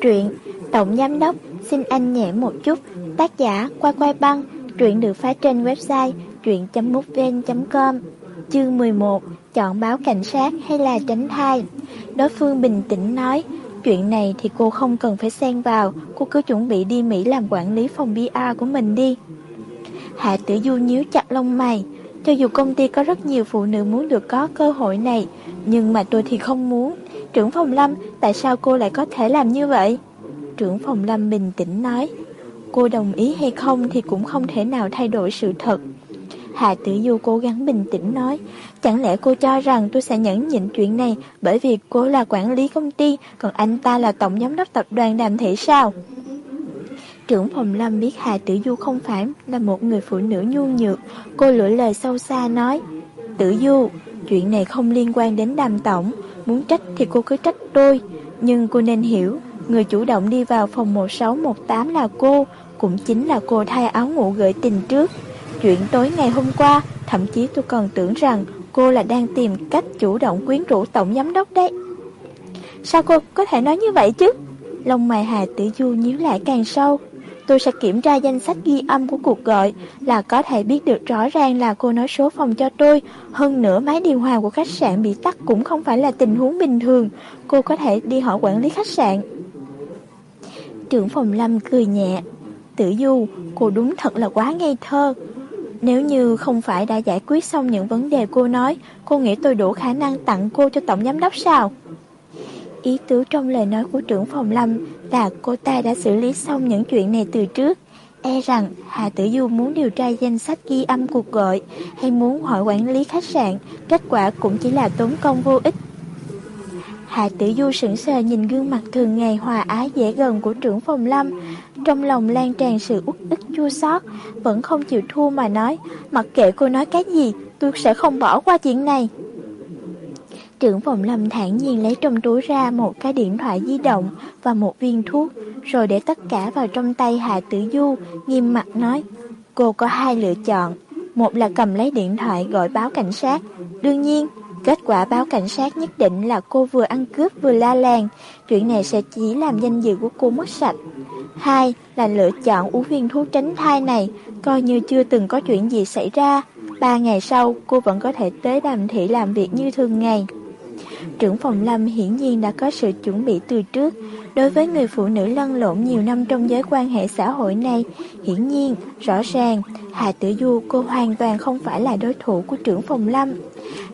Truyện. Tổng Giám Đốc, Xin anh nhẹ một chút. Tác giả Qua Quay Băng. Truyện được phát trên website truyện.mútvn.com Chương 11 Chọn báo cảnh sát hay là tránh thai? Đối phương bình tĩnh nói, Chuyện này thì cô không cần phải xen vào. Cô cứ chuẩn bị đi Mỹ làm quản lý phòng PR của mình đi. Hạ tử du nhíu chặt lông mày. Cho dù công ty có rất nhiều phụ nữ muốn được có cơ hội này, Nhưng mà tôi thì không muốn. Trưởng phòng Lâm Tại sao cô lại có thể làm như vậy? Trưởng phòng Lâm bình tĩnh nói Cô đồng ý hay không thì cũng không thể nào thay đổi sự thật. Hạ tử du cố gắng bình tĩnh nói Chẳng lẽ cô cho rằng tôi sẽ nhẫn nhịn chuyện này Bởi vì cô là quản lý công ty Còn anh ta là tổng giám đốc tập đoàn đàm thị sao? Trưởng phòng lâm biết Hà Tử Du không phải là một người phụ nữ nhu nhược. Cô lưỡi lời sâu xa nói Tử Du, chuyện này không liên quan đến đàm tổng. Muốn trách thì cô cứ trách tôi. Nhưng cô nên hiểu, Người chủ động đi vào phòng 1618 là cô, Cũng chính là cô thay áo ngủ gửi tình trước. Chuyện tối ngày hôm qua, Thậm chí tôi còn tưởng rằng Cô là đang tìm cách chủ động quyến rũ tổng giám đốc đấy. Sao cô có thể nói như vậy chứ? Lông mày Hà Tử Du nhíu lại càng sâu. Tôi sẽ kiểm tra danh sách ghi âm của cuộc gọi Là có thể biết được rõ ràng là cô nói số phòng cho tôi. Hơn nữa máy điều hòa của khách sạn bị tắt cũng không phải là tình huống bình thường. Cô có thể đi hỏi quản lý khách sạn. Trưởng phòng Lâm cười nhẹ. Tử Du, cô đúng thật là quá ngây thơ. Nếu như không phải đã giải quyết xong những vấn đề cô nói Cô nghĩ tôi đủ khả năng tặng cô cho tổng giám đốc sao? Ý tứ trong lời nói của trưởng phòng Lâm là cô ta đã xử lý xong những chuyện này từ trước E rằng Hà Tử Du muốn điều tra danh sách ghi âm cuộc gọi hay muốn hỏi quản lý khách sạn, kết quả cũng chỉ là tốn công vô ích. Hà Tử Du sững sờ nhìn gương mặt thường ngày hòa ái dễ gần của trưởng phòng lâm, trong lòng lan tràn sự uất ức chua xót, vẫn không chịu thua mà nói, mặc kệ cô nói cái gì, tôi sẽ không bỏ qua chuyện này. Trưởng phòng lâm thản nhiên lấy trong túi ra một cái điện thoại di động và một viên thuốc, rồi để tất cả vào trong tay Hà Tử Du, nghiêm mặt nói, cô có hai lựa chọn, một là cầm lấy điện thoại gọi báo cảnh sát, đương nhiên, kết quả báo cảnh sát nhất định là cô vừa ăn cướp vừa la làng, chuyện này sẽ chỉ làm danh dự của cô mất sạch. Hai là lựa chọn uống viên thuốc tránh thai này, coi như chưa từng có chuyện gì xảy ra. Ba ngày sau, cô vẫn có thể tới đàm thị làm việc như thường ngày. Trưởng phòng Lâm hiển nhiên đã có sự chuẩn bị từ trước. Đối với người phụ nữ lăn lộn nhiều năm trong giới quan hệ xã hội này, hiển nhiên, rõ ràng, Hà Tử Du cô hoàn toàn không phải là đối thủ của trưởng phòng Lâm.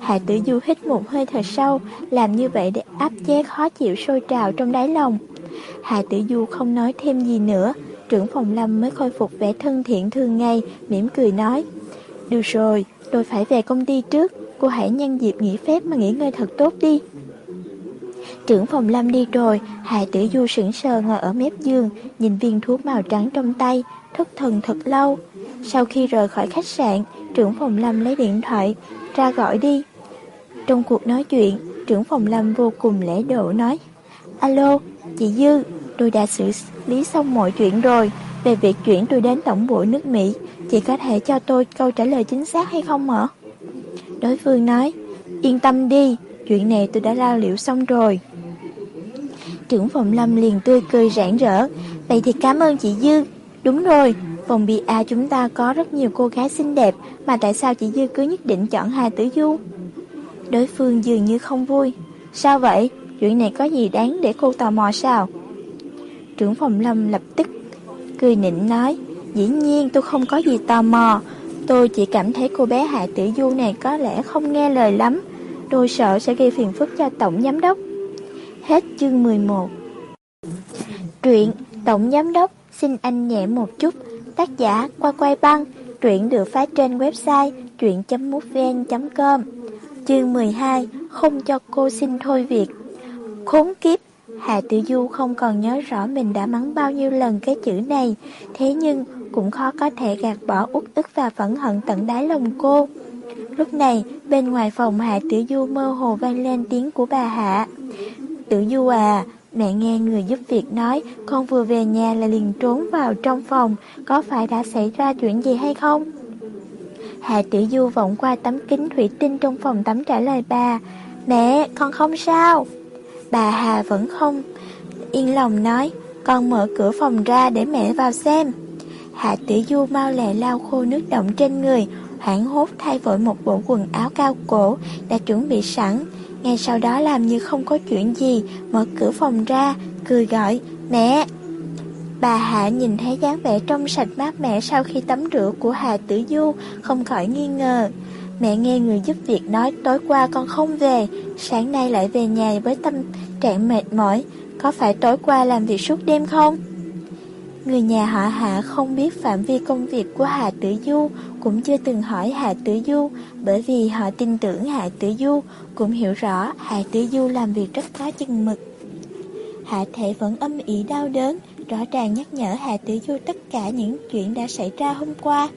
Hà Tử Du hít một hơi thật sâu, làm như vậy để áp chế khó chịu sôi trào trong đáy lòng. Hà Tử Du không nói thêm gì nữa, trưởng phòng Lâm mới khôi phục vẻ thân thiện thường ngày, mỉm cười nói. Được rồi, tôi phải về công ty trước, cô hãy nhân dịp nghỉ phép mà nghỉ ngơi thật tốt đi. Trưởng phòng Lâm đi rồi, Hà Tử Du sững sờ ngồi ở mép giường, nhìn viên thuốc màu trắng trong tay, thất thần thật lâu. Sau khi rời khỏi khách sạn, trưởng phòng Lâm lấy điện thoại, ra gọi đi. Trong cuộc nói chuyện, trưởng phòng Lâm vô cùng lễ độ nói, Alo, chị Dư, tôi đã xử lý xong mọi chuyện rồi. Về việc chuyển tôi đến tổng bộ nước Mỹ, chị có thể cho tôi câu trả lời chính xác hay không ạ? Đối phương nói, yên tâm đi, chuyện này tôi đã lao liệu xong rồi. Trưởng phòng Lâm liền tươi cười rạng rỡ, vậy thì cảm ơn chị Dư. Đúng rồi, phòng BA chúng ta có rất nhiều cô gái xinh đẹp, mà tại sao chị Dư cứ nhất định chọn Hà Tử Du? Đối phương dường như không vui. Sao vậy? Chuyện này có gì đáng để cô tò mò sao? Trưởng phòng Lâm lập tức cười nịnh nói, dĩ nhiên tôi không có gì tò mò, tôi chỉ cảm thấy cô bé Hạ Tử Du này có lẽ không nghe lời lắm, tôi sợ sẽ gây phiền phức cho Tổng Giám Đốc. Hết chương 11 Truyện Tổng Giám Đốc xin anh nhẹ một chút, tác giả qua quay băng, truyện được phát trên website truyện.mútvn.com Chương 12 Không cho cô xin thôi việc. Khốn kiếp Hạ Tử Du không còn nhớ rõ mình đã mắng bao nhiêu lần cái chữ này, thế nhưng cũng khó có thể gạt bỏ uất ức và phẫn hận tận đáy lòng cô. Lúc này, bên ngoài phòng Hạ Tử Du mơ hồ vang lên tiếng của bà Hạ. Tử Du à, mẹ nghe người giúp việc nói con vừa về nhà là liền trốn vào trong phòng, có phải đã xảy ra chuyện gì hay không? Hạ Tử Du vọng qua tấm kính thủy tinh trong phòng tắm trả lời bà, Mẹ, con không sao. Bà Hà vẫn không yên lòng nói, con mở cửa phòng ra để mẹ vào xem. Hạ tử du mau lẹ lau khô nước động trên người, hoảng hốt thay vội một bộ quần áo cao cổ đã chuẩn bị sẵn. Ngay sau đó làm như không có chuyện gì, mở cửa phòng ra, cười gọi, mẹ. Bà Hạ nhìn thấy dáng vẻ trong sạch mát mẻ sau khi tắm rửa của Hà Tử Du, không khỏi nghi ngờ. Mẹ nghe người giúp việc nói tối qua con không về, sáng nay lại về nhà với tâm trạng mệt mỏi, có phải tối qua làm việc suốt đêm không? Người nhà họ Hạ không biết phạm vi công việc của Hạ Tử Du, cũng chưa từng hỏi Hạ Tử Du, bởi vì họ tin tưởng Hạ Tử Du, cũng hiểu rõ Hạ Tử Du làm việc rất có chừng mực. Hạ Thể vẫn âm ỉ đau đớn, rõ ràng nhắc nhở Hạ Tử Du tất cả những chuyện đã xảy ra hôm qua.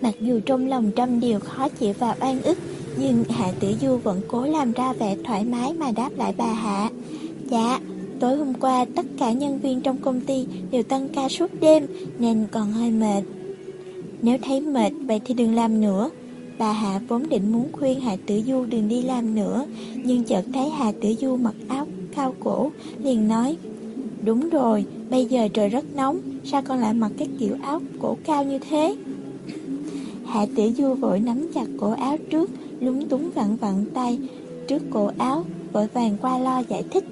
Mặc dù trong lòng trăm điều khó chịu và oan ức, nhưng Hạ Tử Du vẫn cố làm ra vẻ thoải mái mà đáp lại bà Hạ. Dạ, tối hôm qua tất cả nhân viên trong công ty đều tăng ca suốt đêm nên còn hơi mệt. Nếu thấy mệt vậy thì đừng làm nữa. Bà Hạ vốn định muốn khuyên Hạ Tử Du đừng đi làm nữa, nhưng chợt thấy Hạ Tử Du mặc áo cao cổ, liền nói Đúng rồi, bây giờ trời rất nóng, sao con lại mặc cái kiểu áo cổ cao như thế? Hạ Tử Du vội nắm chặt cổ áo trước, lúng túng vặn vặn tay trước cổ áo, vội vàng qua lo giải thích.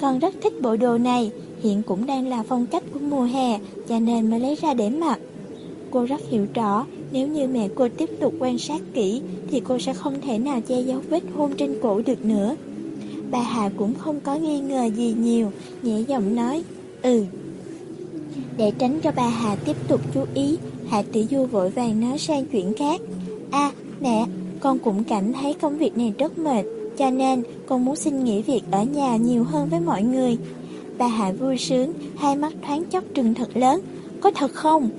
Con rất thích bộ đồ này, hiện cũng đang là phong cách của mùa hè, cho nên mới lấy ra để mặc. Cô rất hiểu rõ, nếu như mẹ cô tiếp tục quan sát kỹ, thì cô sẽ không thể nào che giấu vết hôn trên cổ được nữa. Bà Hà cũng không có nghi ngờ gì nhiều, nhẹ giọng nói, ừ. Để tránh cho bà Hà tiếp tục chú ý, Hạ Tỷ Du vội vàng nói sang chuyện khác. À, mẹ, con cũng cảm thấy công việc này rất mệt, cho nên con muốn xin nghỉ việc ở nhà nhiều hơn với mọi người. Bà Hạ vui sướng, hai mắt thoáng chốc trừng thật lớn. Có thật không?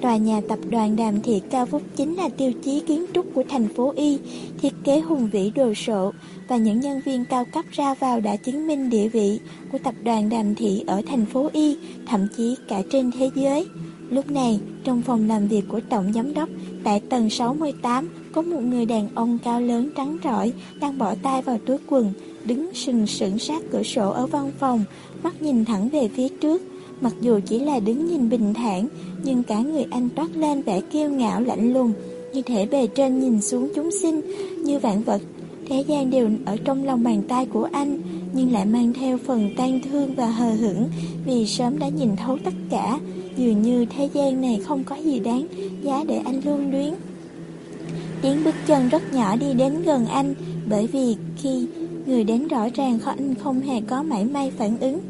Tòa nhà tập đoàn Đàm Thị cao vút chính là tiêu chí kiến trúc của thành phố Y, thiết kế hùng vĩ đồ sộ, và những nhân viên cao cấp ra vào đã chứng minh địa vị của tập đoàn Đàm Thị ở thành phố Y, thậm chí cả trên thế giới. Lúc này, trong phòng làm việc của Tổng Giám đốc, tại tầng 68, có một người đàn ông cao lớn trắng trỏi đang bỏ tay vào túi quần, đứng sừng sững sát cửa sổ ở văn phòng, mắt nhìn thẳng về phía trước. Mặc dù chỉ là đứng nhìn bình thản, nhưng cả người anh toát lên vẻ kiêu ngạo lạnh lùng, như thể bề trên nhìn xuống chúng sinh, như vạn vật. Thế gian đều ở trong lòng bàn tay của anh, nhưng lại mang theo phần tan thương và hờ hững, vì sớm đã nhìn thấu tất cả, dường như thế gian này không có gì đáng giá để anh lưu luyến. Tiếng bước chân rất nhỏ đi đến gần anh, bởi vì khi người đến rõ ràng anh không hề có mảy may phản ứng.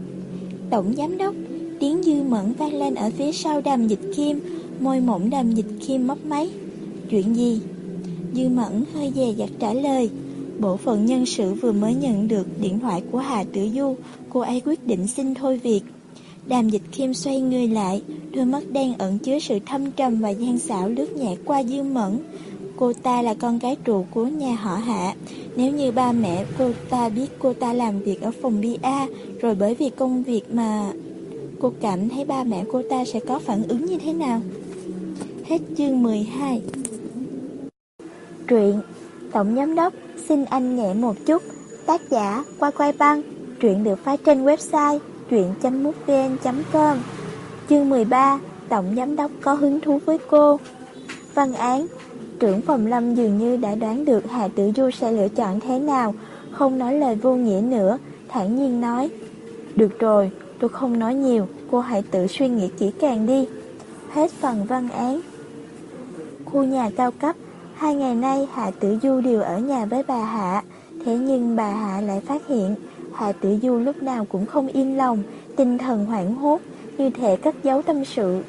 Tổng giám đốc, tiếng dư mẫn vang lên ở phía sau đàm dịch kim, môi mỏng đàm dịch kim mấp máy. Chuyện gì? Dư mẫn hơi dè dặt trả lời. Bộ phận nhân sự vừa mới nhận được điện thoại của Hà Tử Du, cô ấy quyết định xin thôi việc. Đàm dịch kim xoay người lại, đôi mắt đen ẩn chứa sự thâm trầm và gian xảo lướt nhẹ qua dư mẫn. Cô ta là con gái trụ của nhà họ Hạ. Nếu như ba mẹ cô ta biết cô ta làm việc ở phòng BA, rồi bởi vì công việc mà cô cảm thấy ba mẹ cô ta sẽ có phản ứng như thế nào? Hết chương 12 Truyện Tổng Giám Đốc xin anh nhẹ một chút. Tác giả Quay Quay Băng. Truyện được phát trên website truyện.mútvn.com Chương 13 Tổng Giám Đốc có hứng thú với cô. Văn án Trưởng phòng lâm dường như đã đoán được hạ Tử Du sẽ lựa chọn thế nào Không nói lời vô nghĩa nữa thản nhiên nói. Được rồi, tôi không nói nhiều Cô hãy tự suy nghĩ kỹ càng đi. Hết phần văn án. Khu nhà cao cấp Hai ngày nay Hạ Tử Du đều ở nhà với bà Hạ Thế nhưng bà Hạ lại phát hiện Hạ Tử Du lúc nào cũng không yên lòng Tinh thần hoảng hốt Như thể cất giấu tâm sự.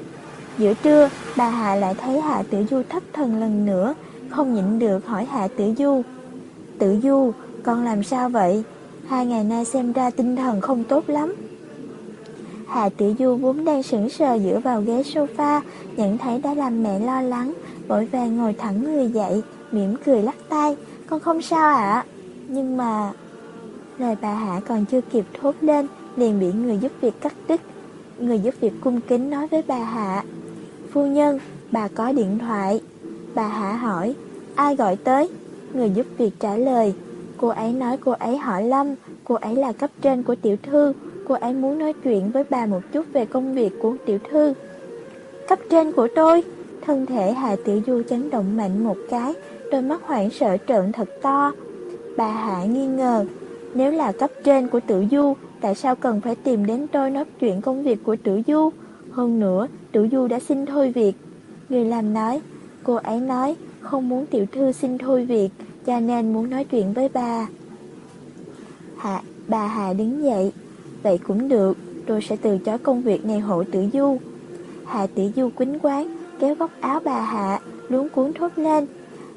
Giữa trưa, bà Hạ lại thấy Hạ Tử Du thất thần lần nữa, Không nhịn được hỏi Hạ Tử Du. Tử Du, con làm sao vậy? Hai ngày nay xem ra tinh thần không tốt lắm. Hạ Tử Du vốn đang sững sờ dựa vào ghế sofa, Nhận thấy đã làm mẹ lo lắng, Vội vàng ngồi thẳng người dậy, mỉm cười lắc tay Con không sao ạ. Nhưng mà Lời bà Hạ còn chưa kịp thốt lên, Liền bị người giúp việc cắt đứt, Người giúp việc cung kính nói với bà Hạ. Phu nhân, bà có điện thoại Bà Hạ hỏi Ai gọi tới? Người giúp việc trả lời Cô ấy nói cô ấy hỏi Lâm Cô ấy là cấp trên của tiểu thư, cô ấy muốn nói chuyện với bà một chút về công việc của tiểu thư. Cấp trên của tôi, thân thể Hà Tiểu Du chấn động mạnh một cái, đôi mắt hoảng sợ trợn thật to. Bà Hạ nghi ngờ, nếu là cấp trên của Tử Du, tại sao cần phải tìm đến tôi nói chuyện công việc của Tử Du? Hơn nữa, tiểu Du đã xin thôi việc. Người làm nói, cô ấy nói không muốn tiểu thư xin thôi việc, cho nên muốn nói chuyện với bà. Hạ, bà Hà đứng dậy, vậy cũng được, tôi sẽ từ chối công việc này hộ Tử Du. Hạ Tử Du quýnh quán, kéo góc áo bà Hạ, luống cuốn thốt lên.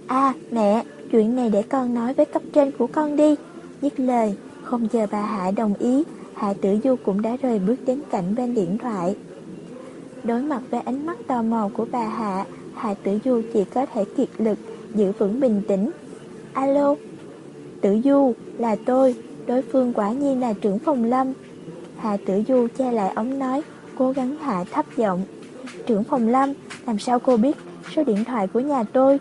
À, mẹ, chuyện này để con nói với cấp trên của con đi. Dứt lời, không chờ bà Hạ đồng ý, Hạ Tử Du cũng đã rời bước đến cạnh bên điện thoại. Đối mặt với ánh mắt tò mò của bà Hạ, Hạ Tử Du chỉ có thể kiệt lực, giữ vững bình tĩnh. Alo, Tử Du, là tôi, đối phương quả nhiên là trưởng phòng lâm. Hạ Tử Du che lại ống nói, cố gắng hạ thấp giọng. Trưởng phòng lâm, làm sao cô biết số điện thoại của nhà tôi?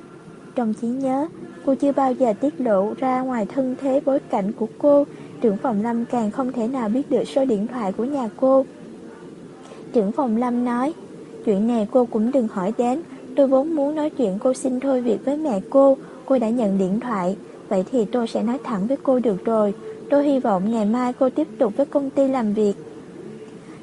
Trong trí nhớ, cô chưa bao giờ tiết lộ ra ngoài thân thế bối cảnh của cô, trưởng phòng lâm càng không thể nào biết được số điện thoại của nhà cô. Trưởng phòng lâm nói, chuyện này cô cũng đừng hỏi đến, tôi vốn muốn nói chuyện cô xin thôi việc với mẹ cô, cô đã nhận điện thoại, vậy thì tôi sẽ nói thẳng với cô được rồi, tôi hy vọng ngày mai cô tiếp tục với công ty làm việc.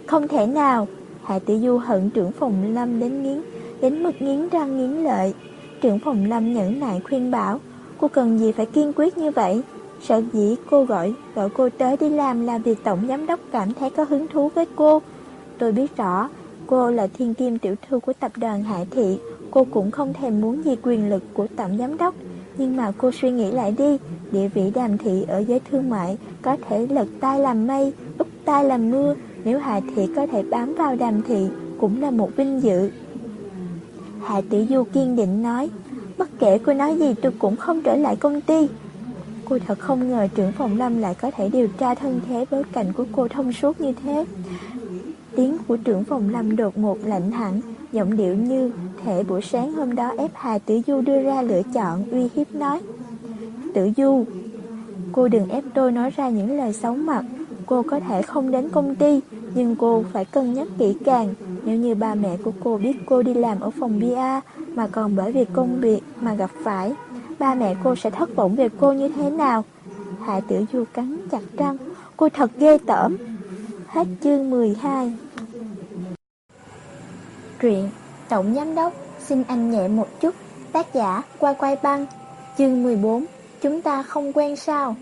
Không thể nào, Hạ Tử Du hận trưởng phòng lâm đến nghiến, đến mức nghiến răng nghiến lợi. Trưởng phòng lâm nhẫn nại khuyên bảo, cô cần gì phải kiên quyết như vậy? Sợ dĩ cô gọi, gọi cô tới đi làm là vì tổng giám đốc cảm thấy có hứng thú với cô. Tôi biết rõ, cô là thiên kim tiểu thư của tập đoàn hải Thị, cô cũng không thèm muốn gì quyền lực của tổng giám đốc. Nhưng mà cô suy nghĩ lại đi, địa vị đàm thị ở giới thương mại có thể lật tay làm mây, úp tay làm mưa, nếu hải Thị có thể bám vào đàm thị cũng là một vinh dự. Hạ Tử Du kiên định nói, bất kể cô nói gì tôi cũng không trở lại công ty. Cô thật không ngờ trưởng phòng lâm lại có thể điều tra thân thế bối cảnh của cô thông suốt như thế. Tiếng của trưởng phòng lâm đột ngột lạnh hẳn, giọng điệu như thể buổi sáng hôm đó ép Hà Tử Du đưa ra lựa chọn uy hiếp nói. Tử Du, cô đừng ép tôi nói ra những lời xấu mặt, cô có thể không đến công ty, nhưng cô phải cân nhắc kỹ càng. Nếu như ba mẹ của cô biết cô đi làm ở phòng bia mà còn bởi vì công việc mà gặp phải, ba mẹ cô sẽ thất vọng về cô như thế nào? Hạ Tử Du cắn chặt răng, cô thật ghê tởm. Hết chương 12 Truyện. Tổng Giám Đốc, xin anh nhẹ một chút. Tác giả Quay Quay Băng, Chương 14 Chúng ta không quen sao?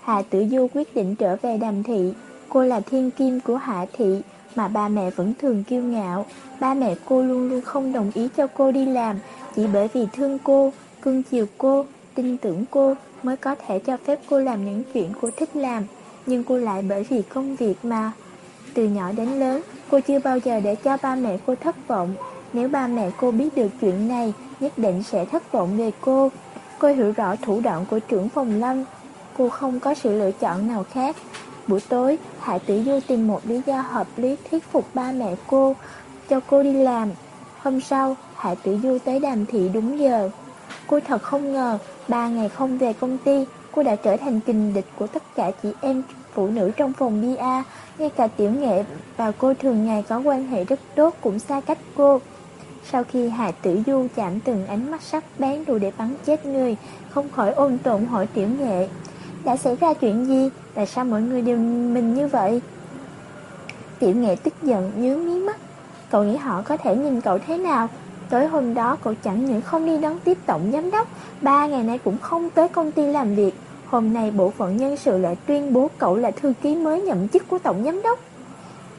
Hạ Tử Du quyết định trở về đàm thị. Cô là thiên kim của Hạ Thị, Mà ba mẹ vẫn thường kiêu ngạo. Ba mẹ cô luôn luôn không đồng ý cho cô đi làm. Chỉ bởi vì thương cô, Cưng chiều cô, Tin tưởng cô Mới có thể cho phép cô làm những chuyện cô thích làm. Nhưng cô lại bởi vì công việc mà Từ nhỏ đến lớn Cô chưa bao giờ để cho ba mẹ cô thất vọng. Nếu ba mẹ cô biết được chuyện này, Nhất định sẽ thất vọng về cô. Cô hiểu rõ thủ đoạn của trưởng phòng lâm. Cô không có sự lựa chọn nào khác. Buổi tối, Hạ Tử Du tìm một lý do hợp lý thuyết phục ba mẹ cô, Cho cô đi làm. Hôm sau, Hạ Tử Du tới đàm thị đúng giờ. Cô thật không ngờ, Ba ngày không về công ty, Cô đã trở thành kình địch của tất cả chị em phụ nữ trong phòng bia ngay cả tiểu nghệ và cô thường ngày có quan hệ rất tốt cũng xa cách cô. Sau khi Hạ Tử Du chạm từng ánh mắt sắc bén đủ để bắn chết người, không khỏi ôn tồn hỏi tiểu nghệ. Đã xảy ra chuyện gì? Tại sao mọi người đều mình như vậy? Tiểu nghệ tức giận nhướng mí mắt. Cậu nghĩ họ có thể nhìn cậu thế nào? Tối hôm đó cậu chẳng những không đi đón tiếp tổng giám đốc, ba ngày nay cũng không tới công ty làm việc, Hôm nay bộ phận nhân sự lại tuyên bố cậu là thư ký mới nhậm chức của tổng giám đốc.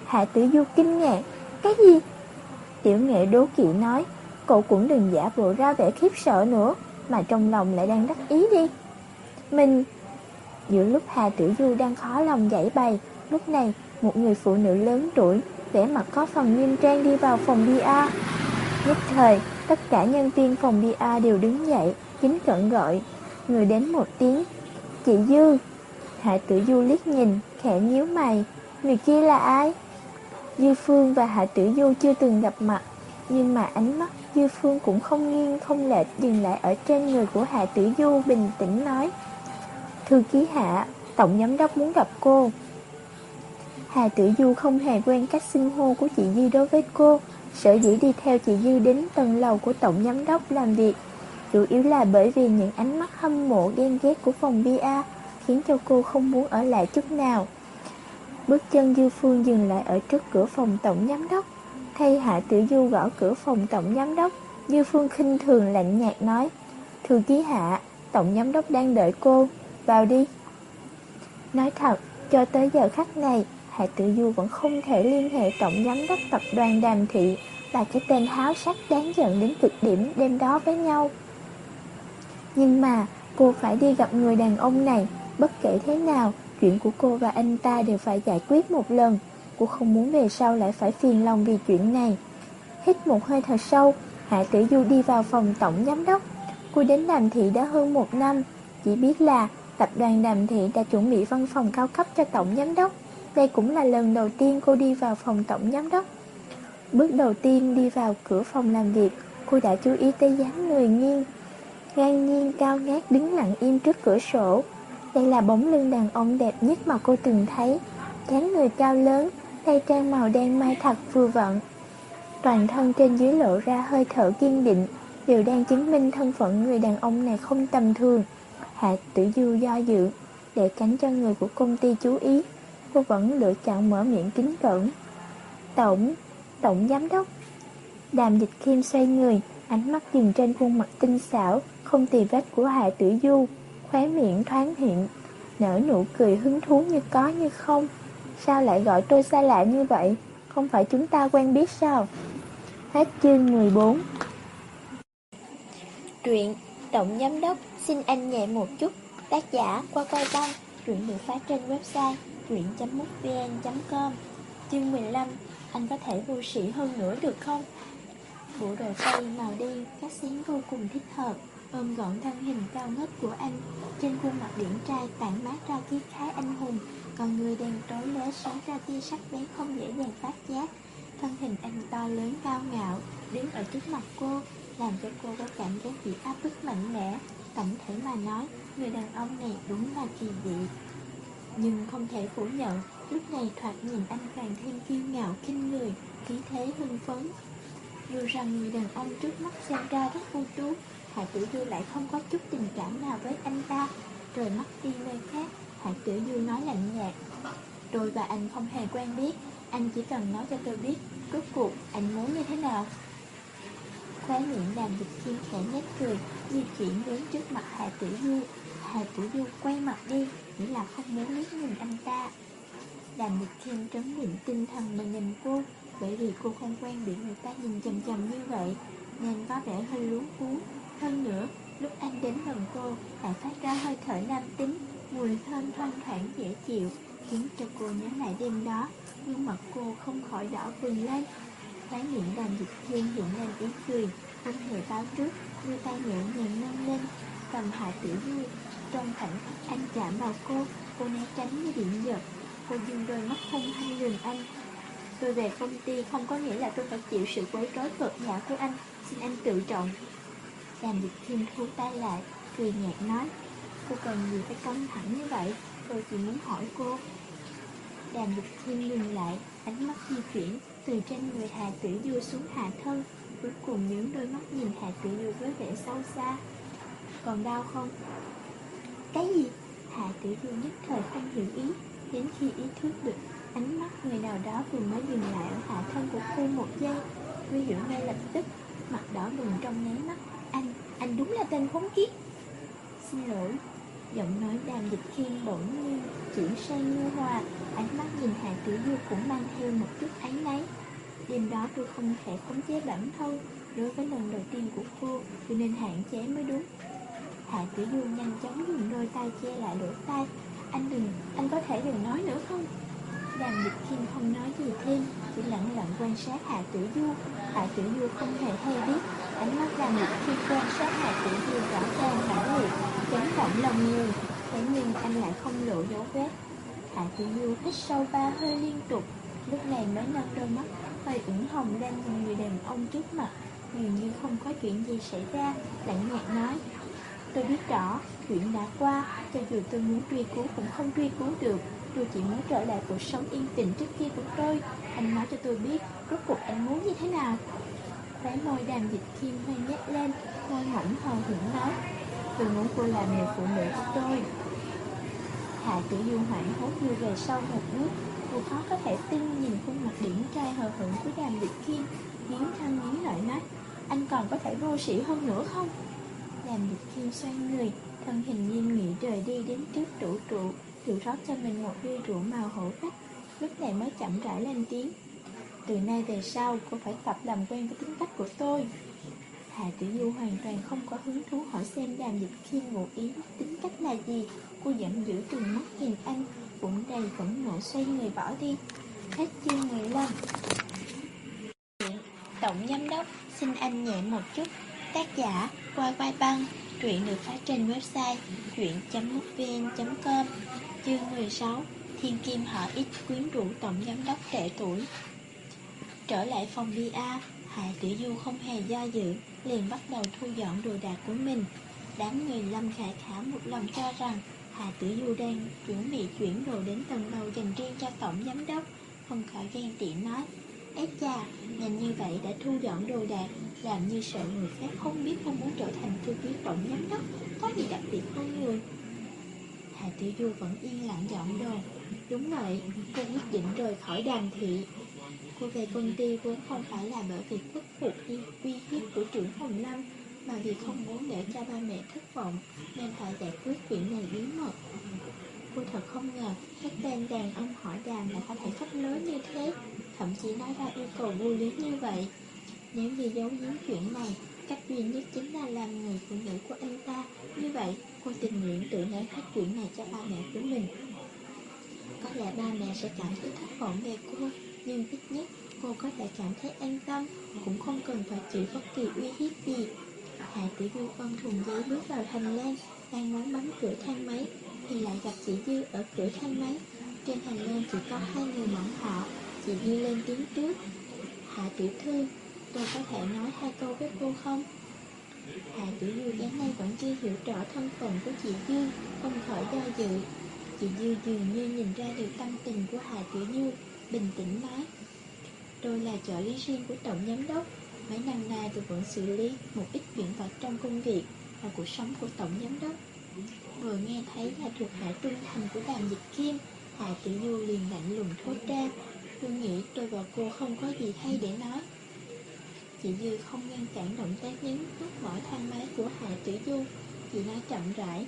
Hạ tử du kinh ngạc, cái gì? Tiểu nghệ đố kỵ nói, cậu cũng đừng giả bộ ra vẻ khiếp sợ nữa, mà trong lòng lại đang đắc ý đi. Mình... Giữa lúc Hà Tử Du đang khó lòng giải bày, lúc này một người phụ nữ lớn tuổi, vẻ mặt có phần nghiêm trang đi vào phòng bia. Nhất thời, tất cả nhân viên phòng bia đều đứng dậy, kính cẩn gọi. Người đến một tiếng, Chị Dư. Hạ tử Du liếc nhìn Khẽ nhíu mày. Người kia là ai? Dư Phương và Hạ tử Du chưa từng gặp mặt Nhưng mà ánh mắt Dư Phương cũng không nghiêng không lệch Dừng lại ở trên người của Hạ tử Du bình tĩnh nói. Thư ký Hạ Tổng giám đốc muốn gặp cô. Hà Tử Du không hề quen cách xưng hô của chị Dư đối với cô, sở dĩ đi theo chị Dư đến tầng lầu của Tổng giám đốc làm việc, chủ yếu là bởi vì những ánh mắt hâm mộ ghen ghét của phòng bia khiến cho cô không muốn ở lại chút nào. Bước chân Dư Phương dừng lại ở trước cửa phòng Tổng giám đốc, thay Hạ Tử Du gõ cửa phòng Tổng giám đốc, Dư Phương khinh thường lạnh nhạt nói, Thư ký Hạ, Tổng giám đốc đang đợi cô, vào đi. Nói thật, cho tới giờ khắc này, Hạ Tử Du vẫn không thể liên hệ tổng giám đốc tập đoàn Đàm Thị là cái tên háo sắc đáng giận đến cực điểm đêm đó với nhau. Nhưng mà cô phải đi gặp người đàn ông này, bất kể thế nào, chuyện của cô và anh ta đều phải giải quyết một lần. Cô không muốn về sau lại phải phiền lòng vì chuyện này. Hít một hơi thật sâu, Hạ Tử Du đi vào phòng tổng giám đốc. Cô đến Đàm Thị đã hơn một năm, chỉ biết là tập đoàn Đàm Thị đã chuẩn bị văn phòng cao cấp cho tổng giám đốc. Đây cũng là lần đầu tiên cô đi vào phòng tổng giám đốc. Bước đầu tiên đi vào cửa phòng làm việc, cô đã chú ý tới dáng người nghiêng. Ngang nhiên cao ngát đứng lặng im trước cửa sổ. Đây là bóng lưng đàn ông đẹp nhất mà cô từng thấy. dáng người cao lớn, tay trang màu đen mai thật vừa vặn. Toàn thân trên dưới lộ ra hơi thở kiên định, đều đang chứng minh thân phận người đàn ông này không tầm thường. Hạ tử du do dự, để tránh cho người của công ty chú ý cô vẫn lựa chọn mở miệng kính cẩn. Tổng, tổng giám đốc. Đàm dịch kim xoay người, ánh mắt dừng trên khuôn mặt tinh xảo, không tì vết của Hạ Tử Du, khóe miệng thoáng hiện, nở nụ cười hứng thú như có như không. Sao lại gọi tôi xa lạ như vậy? Không phải chúng ta quen biết sao? Hết chương 14 Truyện Tổng Giám Đốc xin anh nhẹ một chút Tác giả qua coi băng Truyện được phát trên website truyện.mútvn.com Chương 15 Anh có thể vô sĩ hơn nữa được không? Bộ đồ tây màu đen cắt xén vô cùng thích hợp. Ôm gọn thân hình cao ngất của anh. Trên khuôn mặt điển trai tản mát ra khí khái anh hùng. Còn người đèn tối lóe sáng ra tia sắc bén không dễ dàng phát giác. Thân hình anh to lớn cao ngạo Đứng ở trước mặt cô Làm cho cô có cảm giác bị áp bức mạnh mẽ. Tổng thể mà nói Người đàn ông này đúng là kỳ dị. Nhưng không thể phủ nhận, lúc này thoạt nhìn anh càng thêm kiêu ngạo kinh người, khí thế hưng phấn. Dù rằng người đàn ông trước mắt xem ra rất ưu tú, Hạ Tử Du lại không có chút tình cảm nào với anh ta. Rồi mắt đi nơi khác, Hạ Tử Du nói lạnh nhạt. Tôi và anh không hề quen biết, anh chỉ cần nói cho tôi biết, rốt cuộc anh muốn như thế nào. Khóe miệng đàm dịch khiêm khẽ nhếch cười, di chuyển đến trước mặt Hạ Tử Du. Hạ Tử Du quay mặt đi, chỉ là không muốn liếc nhìn anh ta Đàm Nhật Thiên trấn định tinh thần mà nhìn cô bởi vì cô không quen bị người ta nhìn chầm chầm như vậy Nên có vẻ hơi luống cuốn Hơn nữa, lúc anh đến gần cô Lại phát ra hơi thở nam tính Mùi thơm thoang thoảng dễ chịu Khiến cho cô nhớ lại đêm đó Gương mặt cô không khỏi đỏ bừng lên Khói miệng đàm dịch thiên hiện lên ý cười Không hề báo trước Đưa tay nhẹ nhàng nâng lên Cầm hạ tiểu vui trong khoảnh anh chạm vào cô, cô né tránh như điện giật. Cô dừng đôi mắt hung hăng nhìn anh. Tôi về công ty không có nghĩa là tôi phải chịu sự quấy rối cợt nhã của anh. Xin anh tự trọng. Đàm Dịch Thiên thu tay lại, cười nhạt nói. Cô cần gì phải căng thẳng như vậy? Tôi chỉ muốn hỏi cô. Đàm Dịch Thiên ngừng lại, ánh mắt di chuyển từ trên người Hà Tử Du xuống hạ thân. Cuối cùng những đôi mắt nhìn Hà Tử Du với vẻ sâu xa. Còn đau không? Cái gì? Hạ tử du nhất thời không hiểu ý Đến khi ý thức được Ánh mắt người nào đó vừa mới dừng lại Ở hạ thân của cô một giây. Cô hiểu ngay lập tức Mặt đỏ bừng trong nháy mắt. Anh, anh đúng là tên khốn kiếp. Xin lỗi Giọng nói đàm dịch khiên bỗng nhiên Chuyển sang nhu hòa. Ánh mắt nhìn Hạ Tử Du cũng mang theo một chút áy náy. Đêm đó tôi không thể khống chế bản thân Đối với lần đầu tiên của cô Cho nên hạn chế mới đúng. Hạ Tử Du nhanh chóng dùng đôi tay che lại lỗ tai. Anh đừng, anh có thể đừng nói nữa không? Đàm Dịch Kim không nói gì thêm Chỉ lặng lặng quan sát Hạ Tử Du. Hạ Tử Du không hề hay biết. Ánh mắt Đàm Dịch Kim quan sát Hạ Tử Du rõ ràng mãnh liệt Chấn động lòng người. Thế nhưng anh lại không lộ dấu vết. Hạ Tử Du hít sâu ba hơi liên tục. Lúc này mới nâng đôi mắt Hơi ửng hồng lên nhìn người đàn ông trước mặt. Dường như không có chuyện gì xảy ra Lạnh nhạt nói. Tôi biết rõ, chuyện đã qua Cho dù tôi muốn truy cứu cũng không truy cứu được. Tôi chỉ muốn trở lại cuộc sống yên tĩnh trước kia của tôi Anh nói cho tôi biết, Rốt cuộc anh muốn như thế nào? Khóe môi đàm dịch kim hơi nhếch lên, Môi mỏng hờ hững nói, Tôi muốn cô làm người phụ nữ của tôi. Hạ tử du hoảng hốt như về sau một bước. Cô khó có thể tin nhìn khuôn mặt điển trai hờ hững của đàm dịch kim, Nghiến răng nghiến lợi nói, Anh còn có thể vô sĩ hơn nữa không? Đàm dịch kim xoay người, Thân hình nghiêm nghị rời đi đến trước trụ trụ. Tự rót cho mình một ly rượu màu hổ phách, Lúc này mới chậm rãi lên tiếng. Từ nay về sau, cô phải tập làm quen với tính cách của tôi. Hạ Tử Du hoàn toàn không có hứng thú hỏi xem đàm dịch khiêm ngụ ý tính cách là gì. Cô giận dữ trừng mắt nhìn anh, Bụng đầy vẫn nộ xoay người bỏ đi. Hết chương 15 Tổng giám đốc, xin anh nhẹ một chút. Tác giả, quay Quai Băng. Truyện được phát trên website truyện.mútvn.com Chương 16 Thiên Kim họ ít quyến rũ tổng giám đốc trẻ tuổi. Trở lại phòng BA Hạ Tử Du không hề do dự, Liền bắt đầu thu dọn đồ đạc của mình. Đám người Lâm Khải Khả một lòng cho rằng Hạ Tử Du đang chuẩn bị chuyển đồ đến tầng đầu dành riêng cho tổng giám đốc, Không khỏi ghen tị nói Ết cha, ngành như vậy đã thu dọn đồ đạc Làm như sợ người khác không biết không muốn trở thành thư ký tổng giám đốc Có gì đặc biệt hơn người? Hà Tiểu Du vẫn yên lặng dọn đồ. Đúng vậy, cô quyết định rời khỏi đàm thị. Cô về công ty vốn không phải là bởi vì khuất phục uy hiếp của trưởng Hồng Lâm Mà vì không muốn để cho ba mẹ thất vọng Nên phải giải quyết chuyện này bí mật. Cô thật không ngờ, Các tên đàn ông hỏi đàm lại có thể khách lớn như thế, Thậm chí nói ra yêu cầu vô lý như vậy. Nếu vì giấu giếm chuyện này, Cách duy nhất chính là làm người phụ nữ của anh ta. Như vậy, cô tình nguyện tự nói hết chuyện này cho ba mẹ của mình. Có lẽ ba mẹ sẽ cảm thấy thất vọng về cô, Nhưng ít nhất cô có thể cảm thấy an tâm, Cũng không cần phải chịu bất kỳ uy hiếp gì. Hạ Tử Du ôm thùng giấy bước vào hành lang, Đang muốn bấm cửa thang máy. Thì lại gặp chị Dư ở cửa thang máy, Trên hành lang chỉ có hai người mỏng họ. Chị Dư lên tiếng trước. Hạ tiểu thư, Tôi có thể nói hai câu với cô không? Hạ tiểu dư đến nay vẫn chưa hiểu rõ thân phận của chị Dư Không khỏi do dự. Chị Dư dường như nhìn ra được tâm tình của Hạ tiểu dư Bình tĩnh nói, Tôi là trợ lý riêng của tổng giám đốc. Mấy năm nay tôi vẫn xử lý một ít chuyện vật trong công việc và cuộc sống của tổng giám đốc. Vừa nghe thấy là thuộc hạ trung thành của đàm dịch kim Hạ Tử du liền lạnh lùng thốt ra. Tôi nghĩ tôi và cô không có gì hay để nói. Chị Dư không ngăn cản động tác nhấn nút mở thang máy của Hạ Tử Du. Chị nói chậm rãi.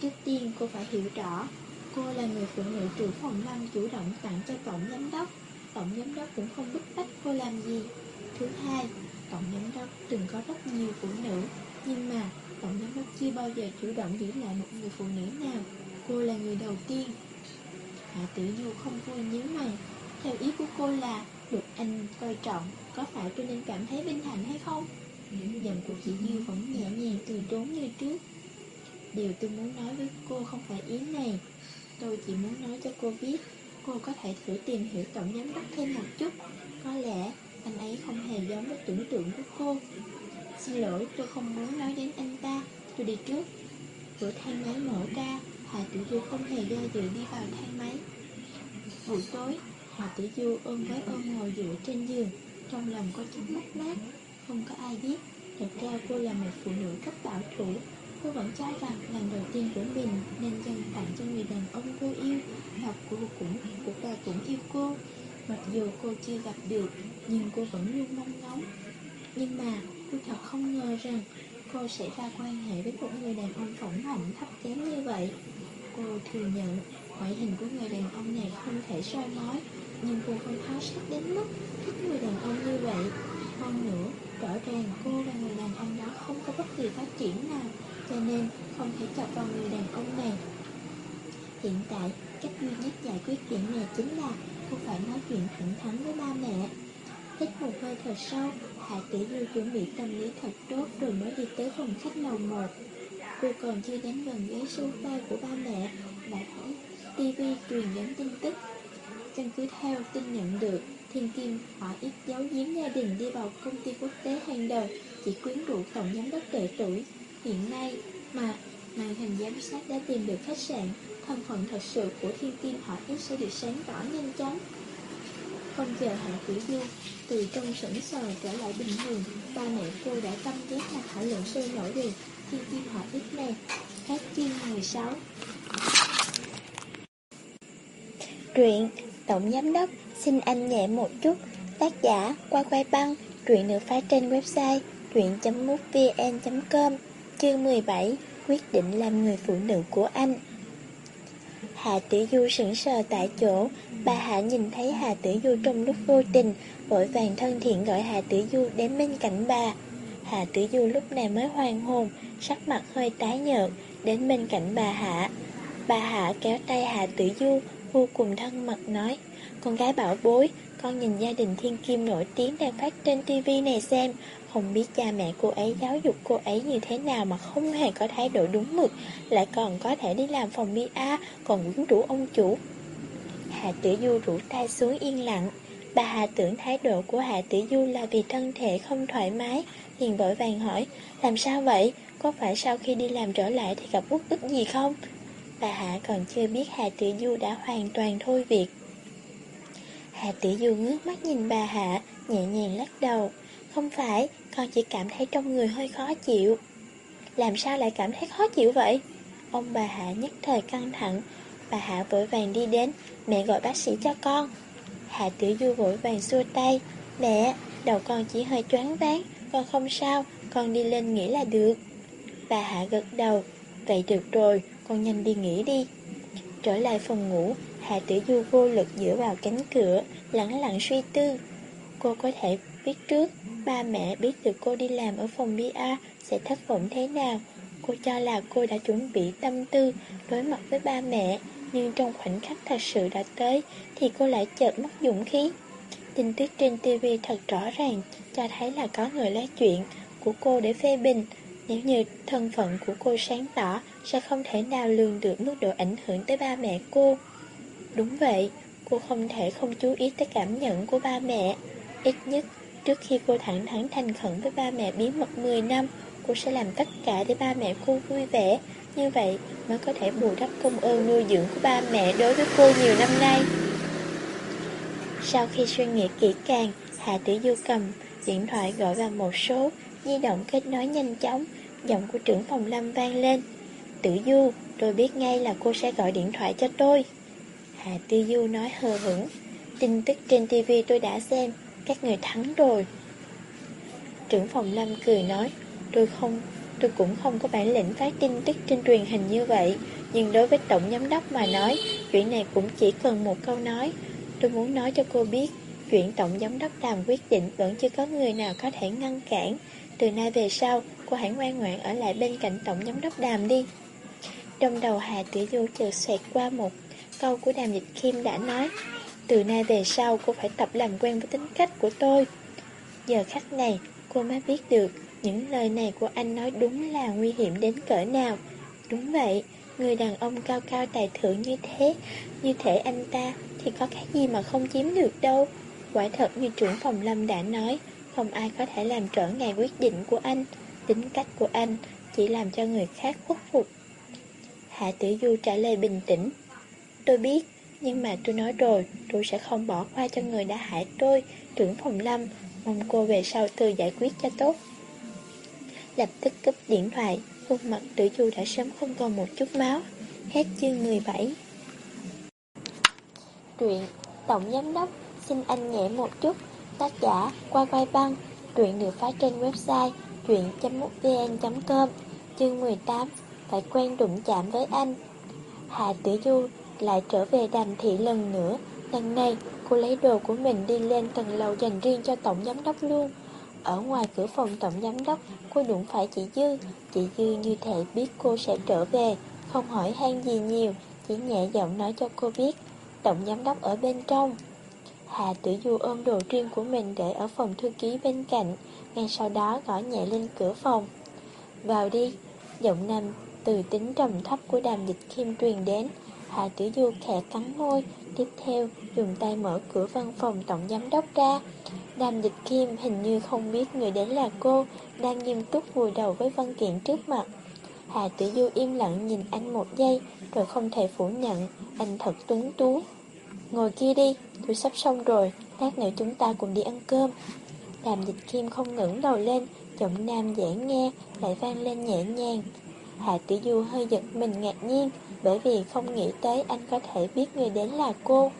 Trước tiên cô phải hiểu rõ Cô là người phụ nữ trưởng phòng năm chủ động tặng cho tổng giám đốc. Tổng giám đốc cũng không bức bách cô làm gì. Thứ hai, tổng giám đốc từng có rất nhiều phụ nữ. Nhưng mà, tổng giám đốc chưa bao giờ chủ động giữ lại một người phụ nữ nào. Cô là người đầu tiên. Hạ Tử Du không vui nhíu mày. Theo ý của cô là, được anh coi trọng, Có phải tôi nên cảm thấy vinh hạnh hay không? Giọng của chị Dư vẫn nhẹ nhàng từ trốn như trước. Điều tôi muốn nói với cô không phải ý này. Tôi chỉ muốn nói cho cô biết, Cô có thể thử tìm hiểu tổng giám đốc thêm một chút. Có lẽ anh ấy không hề giống với tưởng tượng của cô. Xin lỗi, tôi không muốn nói đến anh ta. Tôi đi trước. Cửa thang máy mở ra. Hà Tử Du không hề do dự đi vào thang máy. Buổi tối, Hà Tử Du ôm với ôm ngồi dựa trên giường. Trong lòng có chút mất mát. Không có ai biết. Thật ra cô là một phụ nữ rất bảo thủ. Cô vẫn cho rằng lần đầu tiên của mình Nên dành tặng cho người đàn ông cô yêu. Hoặc cô cũng của bà cũng yêu cô. Mặc dù cô chưa gặp được, Nhưng cô vẫn luôn mong ngóng. Nhưng mà tôi thật không ngờ rằng Cô sẽ ra quan hệ với một người đàn ông phỏng hạnh thấp kém như vậy. Cô thừa nhận Ngoại hình của người đàn ông này không thể soi mói Nhưng cô không háo sắc đến mức thích người đàn ông như vậy. Hơn nữa, rõ ràng cô và người đàn ông đó không có bất kỳ phát triển nào Cho nên không thể chọc vào người đàn ông này. Hiện tại, cách duy nhất giải quyết chuyện này chính là cô phải nói chuyện thẳng thắn với ba mẹ. Hít một hơi thật sâu, Hải Tử Du chuẩn bị tâm lý thật tốt rồi mới đi tới phòng khách lầu 1 Cô còn chưa đến gần ghế sofa của ba mẹ Đã thấy TV truyền đến tin tức. Căn cứ theo tin nhận được, Thiên Kim họ ít giấu giếm gia đình đi vào công ty quốc tế hàng đầu, Chỉ quyến rũ tổng giám đốc trẻ tuổi. Hiện nay mà Màn hình giám sát đã tìm được khách sạn. Thân phận thật sự của thiên kim họ ít sẽ được sáng tỏ nhanh chóng. Không chờ Hạ Tử Du, Từ trong sững sờ trở lại bình thường, Ba mẹ cô đã tâm giác là thảo luận sôi nổi về thiên kim họ ít nè. Hết chương 16 Truyện Tổng Giám Đốc, Xin anh nhẹ một chút, Tác giả Qua Quay Băng, Truyện được phát trên website truyện.mútvn.com Chương 17 Quyết định làm người phụ nữ của anh Hà Tử Du sững sờ tại chỗ Bà Hạ nhìn thấy Hà Tử Du trong lúc vô tình, Vội vàng thân thiện gọi Hà Tử Du đến bên cạnh bà. Hà Tử Du lúc này mới hoàn hồn, Sắc mặt hơi tái nhợt, Đến bên cạnh bà Hạ. Bà Hạ kéo tay Hà Tử Du, Vô cùng thân mật nói, Con gái bảo bối, Con nhìn gia đình thiên kim nổi tiếng đang phát trên tivi này xem, Không biết cha mẹ cô ấy, giáo dục cô ấy như thế nào Mà không hề có thái độ đúng mực, Lại còn có thể đi làm phòng bia Còn quyến rũ ông chủ. Hạ Tử Du rủ tay xuống yên lặng Bà Hạ tưởng thái độ của Hạ Tử Du là vì thân thể không thoải mái liền vội vàng hỏi Làm sao vậy? Có phải sau khi đi làm trở lại thì gặp uất ức gì không? Bà Hạ còn chưa biết Hà Tử Du đã hoàn toàn thôi việc Hà Tử Du ngước mắt nhìn bà Hạ Nhẹ nhàng lắc đầu Không phải, con chỉ cảm thấy trong người hơi khó chịu Làm sao lại cảm thấy khó chịu vậy? Ông bà Hạ nhất thời căng thẳng Bà Hạ vội vàng đi đến Mẹ gọi bác sĩ cho con. Hạ Tử Du vội vàng xua tay. Mẹ, đầu con chỉ hơi choáng váng Con không sao, con đi lên nghỉ là được. Bà Hạ gật đầu. Vậy được rồi, con nhanh đi nghỉ đi. Trở lại phòng ngủ Hạ Tử Du vô lực dựa vào cánh cửa Lặng lặng suy tư. Cô có thể biết trước Ba mẹ biết được cô đi làm ở phòng BA Sẽ thất vọng thế nào. Cô cho là cô đã chuẩn bị tâm tư Đối mặt với ba mẹ. Nhưng trong khoảnh khắc thật sự đã tới, Thì cô lại chợt mất dũng khí. Tin tức trên TV thật rõ ràng, Cho thấy là có người lấy chuyện Của cô để phê bình. Nếu như thân phận của cô sáng tỏ, Sẽ không thể nào lường được mức độ ảnh hưởng tới ba mẹ cô. Đúng vậy, Cô không thể không chú ý tới cảm nhận của ba mẹ. Ít nhất, Trước khi cô thẳng thắn thành khẩn với ba mẹ bí mật 10 năm, Cô sẽ làm tất cả để ba mẹ cô vui vẻ. Như vậy mới có thể bù đắp công ơn nuôi dưỡng của ba mẹ đối với cô nhiều năm nay. Sau khi suy nghĩ kỹ càng Hạ Tử Du cầm điện thoại gọi vào một số Di động kết nối nhanh chóng. Giọng của trưởng phòng lâm vang lên. Tử Du, tôi biết ngay là cô sẽ gọi điện thoại cho tôi. Hạ Tử Du nói hờ hững. Tin tức trên TV tôi đã xem Các người thắng rồi. Trưởng phòng lâm cười nói. Tôi không Tôi cũng không có bản lĩnh phát tin tức trên truyền hình như vậy, Nhưng đối với tổng giám đốc mà nói, Chuyện này cũng chỉ cần một câu nói. Tôi muốn nói cho cô biết, Chuyện tổng giám đốc đàm quyết định Vẫn chưa có người nào có thể ngăn cản. Từ nay về sau, Cô hãy ngoan ngoãn ở lại bên cạnh tổng giám đốc đàm đi. Trong đầu Hà Tử Du chợt xoẹt qua một câu của đàm dịch Kim đã nói, Từ nay về sau, cô phải tập làm quen với tính cách của tôi. Giờ khách này, cô mới biết được những lời này của anh nói đúng là nguy hiểm đến cỡ nào. Đúng vậy, Người đàn ông cao cao tài thượng như thế, Như thể anh ta Thì có cái gì mà không chiếm được đâu. Quả thật như trưởng phòng lâm đã nói, Không ai có thể làm trở ngại quyết định của anh. Tính cách của anh Chỉ làm cho người khác khuất phục. Hạ tử du trả lời bình tĩnh. Tôi biết, Nhưng mà tôi nói rồi, Tôi sẽ không bỏ qua cho người đã hại tôi, Trưởng phòng lâm. Mong cô về sau tự giải quyết cho tốt lập tức cúp điện thoại, khuôn mặt tử du đã sớm không còn một chút máu. Hết chương 17 Truyện Tổng Giám Đốc. Xin anh nhẹ một chút. Tác giả Qua Vai Băng. Truyện được phát trên website truyện.mútvn.com Chương 18 Phải quen đụng chạm với anh. Hà Tử Du lại trở về đàm thị lần nữa. Lần này cô lấy đồ của mình đi lên tầng lầu dành riêng cho Tổng Giám Đốc luôn ở ngoài cửa phòng tổng giám đốc, cô đụng phải chị Dư. Chị Dư như thể biết cô sẽ trở về, không hỏi han gì nhiều, chỉ nhẹ giọng nói cho cô biết. Tổng giám đốc ở bên trong. Hà Tử Du ôm đồ riêng của mình để ở phòng thư ký bên cạnh, ngay sau đó gõ nhẹ lên cửa phòng. Vào đi, giọng nam từ tính trầm thấp của đàm dịch kim truyền đến. Hà Tử Du khẽ cắn môi, tiếp theo dùng tay mở cửa văn phòng tổng giám đốc ra. Đàm dịch kim hình như không biết người đến là cô, đang nghiêm túc vùi đầu với văn kiện trước mặt. Hà Tử Du im lặng nhìn anh một giây, rồi không thể phủ nhận, anh thật tuấn tú. Ngồi kia đi, tôi sắp xong rồi, lát nữa chúng ta cùng đi ăn cơm. Đàm dịch kim không ngẩng đầu lên, giọng nam dễ nghe, lại vang lên nhẹ nhàng. Hà Tử Du hơi giật mình ngạc nhiên, bởi vì không nghĩ tới anh có thể biết người đến là cô.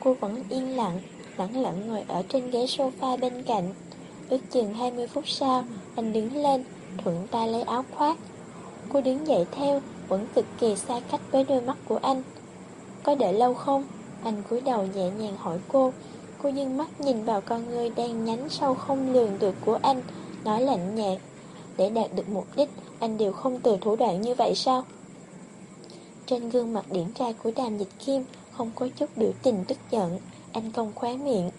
Cô vẫn yên lặng, lẳng lặng ngồi ở trên ghế sofa bên cạnh. Ước chừng 20 phút sau, anh đứng lên, thuận tay lấy áo khoác. Cô đứng dậy theo, vẫn cực kỳ xa cách với đôi mắt của anh. Có đợi lâu không? Anh cúi đầu nhẹ nhàng hỏi cô. Cô dương mắt nhìn vào con người đang nhánh sâu không lường được của anh, nói lạnh nhạt. Để đạt được mục đích, anh đều không từ thủ đoạn như vậy sao? Trên gương mặt điển trai của đàm dịch kim không có chút biểu tình tức giận, anh công khóe miệng.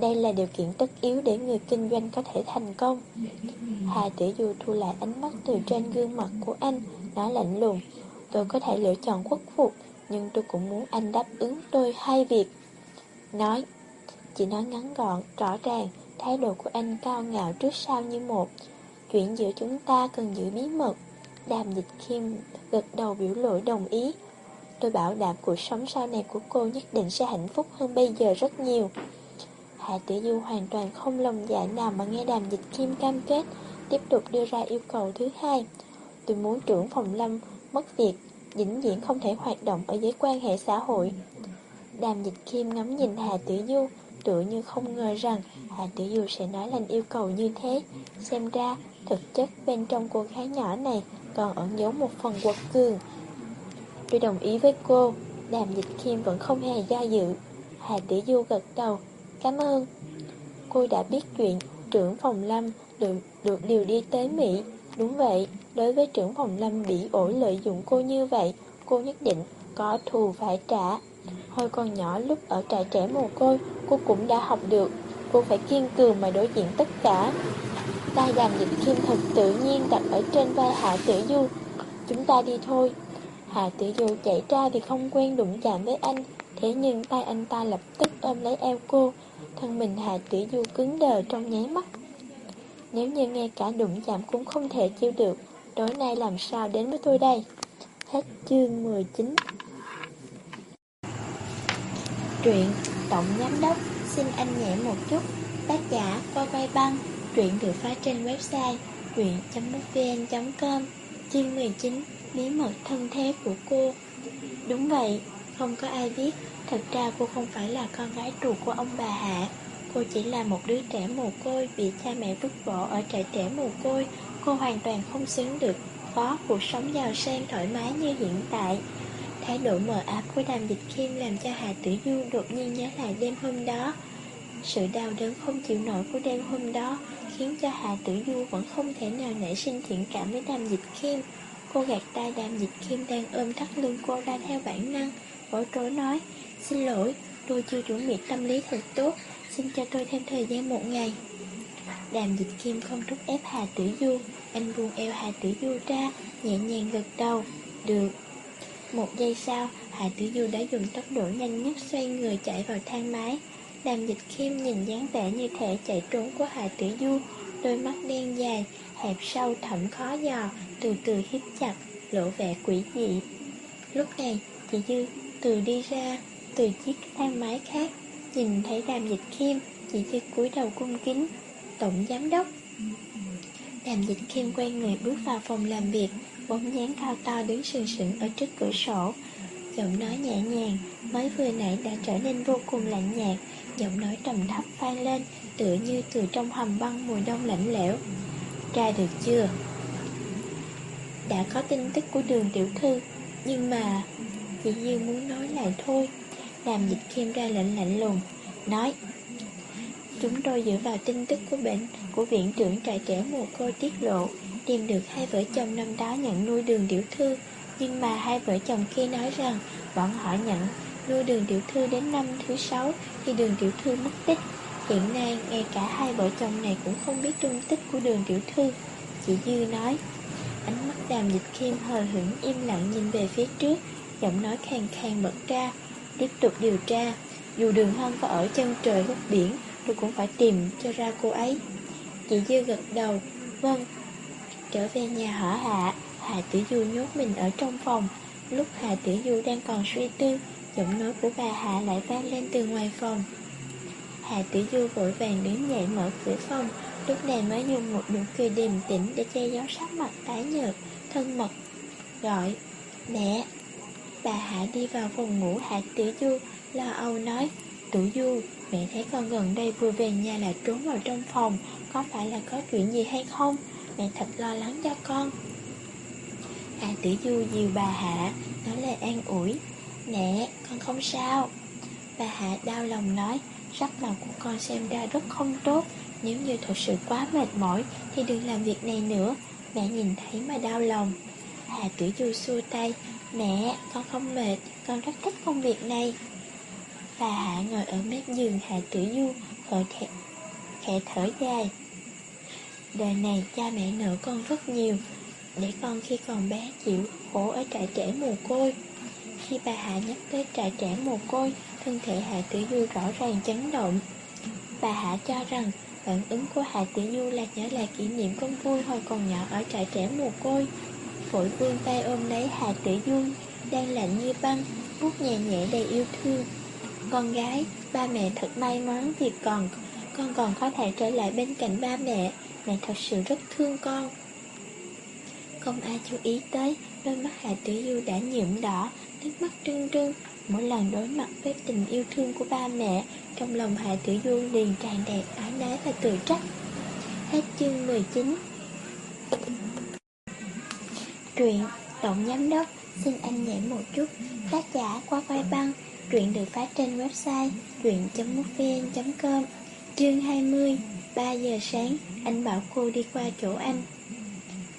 Đây là điều kiện tất yếu để người kinh doanh có thể thành công. Hà Tử Du thu lại ánh mắt từ trên gương mặt của anh, nói lạnh lùng. Tôi có thể lựa chọn khuất phục, nhưng tôi cũng muốn anh đáp ứng tôi hai việc. Nói, chỉ nói ngắn gọn, rõ ràng, thái độ của anh cao ngạo trước sau như một. Chuyện giữa chúng ta cần giữ bí mật. Đàm dịch kim gật đầu biểu lỗi đồng ý. Tôi bảo đảm cuộc sống sau này của cô nhất định sẽ hạnh phúc hơn bây giờ rất nhiều. Hạ Tử Du hoàn toàn không lòng dạ nào mà nghe đàm dịch kim cam kết, tiếp tục đưa ra yêu cầu thứ hai. Tôi muốn trưởng phòng lâm mất việc, vĩnh viễn không thể hoạt động ở giới quan hệ xã hội. Đàm dịch kim ngắm nhìn Hà Tử Du, tựa như không ngờ rằng Hà Tử Du sẽ nói lên yêu cầu như thế. Xem ra, thực chất bên trong cô gái nhỏ này còn ẩn giấu một phần quật cường. Tôi đồng ý với cô, đàm dịch kim vẫn không hề do dự. Hà Tử Du gật đầu, cảm ơn. Cô đã biết chuyện trưởng phòng lâm được, được điều đi tới Mỹ. Đúng vậy, đối với trưởng phòng lâm bị ổi lợi dụng cô như vậy, cô nhất định có thù phải trả. Hồi còn nhỏ lúc ở trại trẻ mồ côi, cô cũng đã học được. Cô phải kiên cường mà đối diện tất cả. Tay đàm dịch kim thật tự nhiên đặt ở trên vai Hạ Tử Du. Chúng ta đi thôi. Hạ Tử Du chạy ra thì không quen đụng chạm với anh. Thế nhưng tay anh ta lập tức ôm lấy eo cô. Thân mình Hạ Tử Du cứng đờ trong nháy mắt. Nếu như ngay cả đụng chạm cũng không thể chịu được, tối nay làm sao đến với tôi đây? Hết chương 19 Truyện Tổng Giám Đốc Xin anh nhẹ một chút Tác giả qua quay băng Truyện được phát trên website truyện.mútvn.com Chương 19 Bí mật thân thế của cô. Đúng vậy, không có ai biết. Thật ra cô không phải là con gái ruột của ông bà Hạ. Cô chỉ là một đứa trẻ mồ côi Bị cha mẹ vứt bỏ ở trại trẻ mồ côi. Cô hoàn toàn không xứng được Có cuộc sống giàu sang thoải mái như hiện tại. Thái độ mờ áp của đàm dịch kim làm cho Hà Tử Du đột nhiên nhớ lại đêm hôm đó. Sự đau đớn không chịu nổi của đêm hôm đó khiến cho Hà Tử Du vẫn không thể nào nảy sinh thiện cảm với đàm dịch kim. Cô gạt tay đàm dịch kim đang ôm thắt lưng cô ra theo bản năng, Bỏ trối nói, xin lỗi, tôi chưa chuẩn bị tâm lý thật tốt, xin cho tôi thêm thời gian một ngày. Đàm dịch kim không thúc ép Hà Tử Du, anh buông eo Hà Tử Du ra, nhẹ nhàng gật đầu, được. Một giây sau, hà Tử Du đã dùng tốc độ nhanh nhất xoay người chạy vào thang máy. Đàm dịch kim nhìn dáng vẻ như thể chạy trốn của hà Tử Du, đôi mắt đen dài, hẹp sâu thẳm khó dò, từ từ hiếp chặt, lộ vẻ quỷ dị. Lúc này, chị Dư từ đi ra, từ chiếc thang máy khác, nhìn thấy đàm dịch khiêm, chị Dư cúi đầu cung kính, tổng giám đốc. Đàm dịch khiêm quay người bước vào phòng làm việc, bóng dáng cao to đứng sừng sững ở trước cửa sổ. Giọng nói nhẹ nhàng, mới vừa nãy đã trở nên vô cùng lạnh nhạt, giọng nói trầm thấp vang lên, tựa như từ trong hầm băng mùa đông lạnh lẽo. Tra được chưa? Đã có tin tức của đường tiểu thư, nhưng mà... Chị như muốn nói lại thôi. Làm dịch khiêm ra lệnh lạnh lùng, nói Chúng tôi dựa vào tin tức của bệnh của viện trưởng trại trẻ mồ côi tiết lộ tìm được hai vợ chồng năm đó nhận nuôi đường tiểu thư, nhưng mà hai vợ chồng kia nói rằng bọn họ nhận nuôi đường tiểu thư đến năm thứ sáu thì đường tiểu thư mất tích. Hiện nay, ngay cả hai vợ chồng này cũng không biết tung tích của đường tiểu thư. Chị Dư nói, ánh mắt đàm dịch khiêm hờ hững im lặng nhìn về phía trước, giọng nói khàn khàn bật ra, tiếp tục điều tra. Dù đường hoang có ở chân trời góc biển, tôi cũng phải tìm cho ra cô ấy. Chị Dư gật đầu, vâng, Trở về nhà hở hạ, Hà Tử Du nhốt mình ở trong phòng Lúc Hà Tử Du đang còn suy tư Giọng nói của bà Hạ lại vang lên từ ngoài phòng Hà Tử Du vội vàng đứng dậy mở cửa phòng. Lúc này mới dùng một nụ cười điềm tĩnh Để che giấu sắc mặt tái nhợt, Thân mật, Gọi, Mẹ. Bà Hạ đi vào phòng ngủ, Hạ Tử Du Lo âu nói Tử Du Mẹ thấy con gần đây vừa về nhà là trốn vào trong phòng, Có phải là có chuyện gì hay không? Mẹ thật lo lắng cho con. Hạ Tử Du dìu bà Hạ, Nói lời an ủi, Mẹ, con không sao. Bà Hạ đau lòng nói Sắc mặt của con xem ra rất không tốt. Nếu như thật sự quá mệt mỏi Thì đừng làm việc này nữa. Mẹ nhìn thấy mà đau lòng. Hà Tử Du xua tay. Mẹ con không mệt. Con rất thích công việc này. Bà Hạ ngồi ở mép giường hà Tử Du Khởi thẻ, khẽ thở dài. Đời này cha mẹ nợ con rất nhiều. Để con khi còn bé chịu khổ ở trại trẻ mồ côi. Khi bà Hạ nhắc tới trại trẻ mồ côi Thân thể Hạ Tử Du rõ ràng chấn động. Bà Hạ cho rằng phản ứng của Hạ Tử Du là nhớ lại kỷ niệm con vui hồi còn nhỏ ở trại trẻ mồ côi. Phổi vươn tay ôm lấy Hạ Tử Du Đang lạnh như băng vuốt nhẹ nhẹ đầy yêu thương. Con gái, ba mẹ thật may mắn vì còn Con còn có thể trở lại bên cạnh ba mẹ. Mẹ thật sự rất thương con. Không ai chú ý tới Đôi mắt Hạ Tử Du đã nhuộm đỏ Nước mắt trưng trưng Mỗi lần đối mặt với tình yêu thương của ba mẹ, Trong lòng Hạ Tử Du liền tràn đầy ái nái và tự trách. Hết chương 19 Truyện Động Giám Đốc, Xin anh nhảy một chút. Tác giả qua quay băng, Truyện được phát trên website truyện.mútvn.com Chương 20 3 giờ sáng, Anh bảo cô đi qua chỗ anh.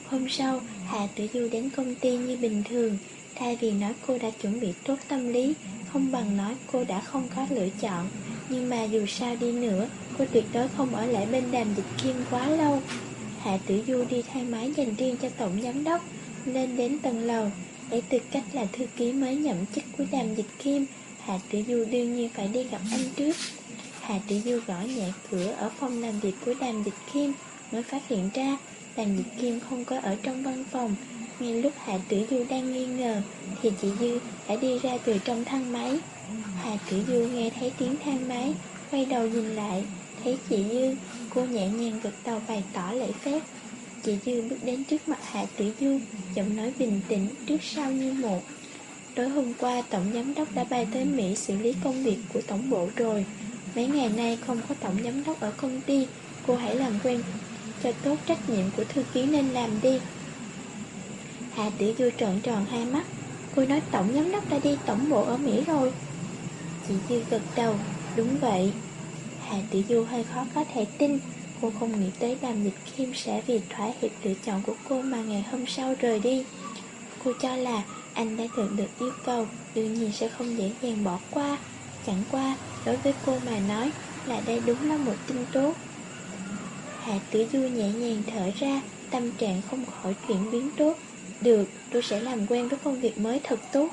Hôm sau Hạ Tử Du đến công ty như bình thường. Thay vì nói cô đã chuẩn bị tốt tâm lý, Không bằng nói cô đã không có lựa chọn. Nhưng mà dù sao đi nữa, Cô tuyệt đối không ở lại bên đàm dịch kim quá lâu. Hạ Tử Du đi thay máy dành riêng cho tổng giám đốc, Lên đến tầng lầu. Để tư cách là thư ký mới nhậm chức của đàm dịch kim, Hạ Tử Du đương nhiên phải đi gặp anh trước. Hạ Tử Du gõ nhẹ cửa ở phòng làm việc của đàm dịch kim, Mới phát hiện ra Đàm dịch kim không có ở trong văn phòng ngay lúc Hạ Tử Du đang nghi ngờ, Thì chị Dư đã đi ra từ trong thang máy. Hạ Tử Du nghe thấy tiếng thang máy, Quay đầu nhìn lại, Thấy chị Dư, Cô nhẹ nhàng gật đầu bày tỏ lễ phép. Chị Dư bước đến trước mặt Hạ Tử Du, Giọng nói bình tĩnh Trước sau như một. Tối hôm qua, Tổng Giám đốc đã bay tới Mỹ xử lý công việc của Tổng bộ rồi. Mấy ngày nay không có Tổng Giám đốc ở công ty, Cô hãy làm quen, cho tốt trách nhiệm của thư ký nên làm đi. Hạ Tử Du trợn tròn hai mắt. Cô nói tổng giám đốc đã đi tổng bộ ở Mỹ rồi. Chị Dư gật đầu. Đúng vậy. Hạ Tử Du hơi khó có thể tin. Cô không nghĩ tới đàm dịch Kim sẽ vì thỏa hiệp lựa chọn của cô mà ngày hôm sau rời đi. Cô cho là anh đã nhận được yêu cầu, Đương nhiên sẽ không dễ dàng bỏ qua. Chẳng qua, đối với cô mà nói là đây đúng là một tin tốt. Hạ Tử Du nhẹ nhàng thở ra, Tâm trạng không khỏi chuyển biến tốt được, tôi sẽ làm quen với công việc mới thật tốt.